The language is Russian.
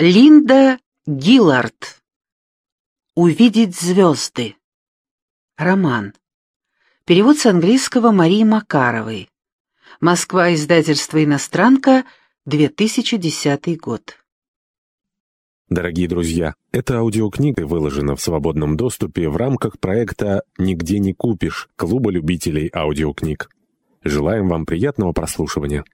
Линда Гиллард. Увидеть звезды. Роман. Перевод с английского Марии Макаровой. Москва, издательство «Иностранка», 2010 год. Дорогие друзья, эта аудиокнига выложена в свободном доступе в рамках проекта «Нигде не купишь» Клуба любителей аудиокниг. Желаем вам приятного прослушивания.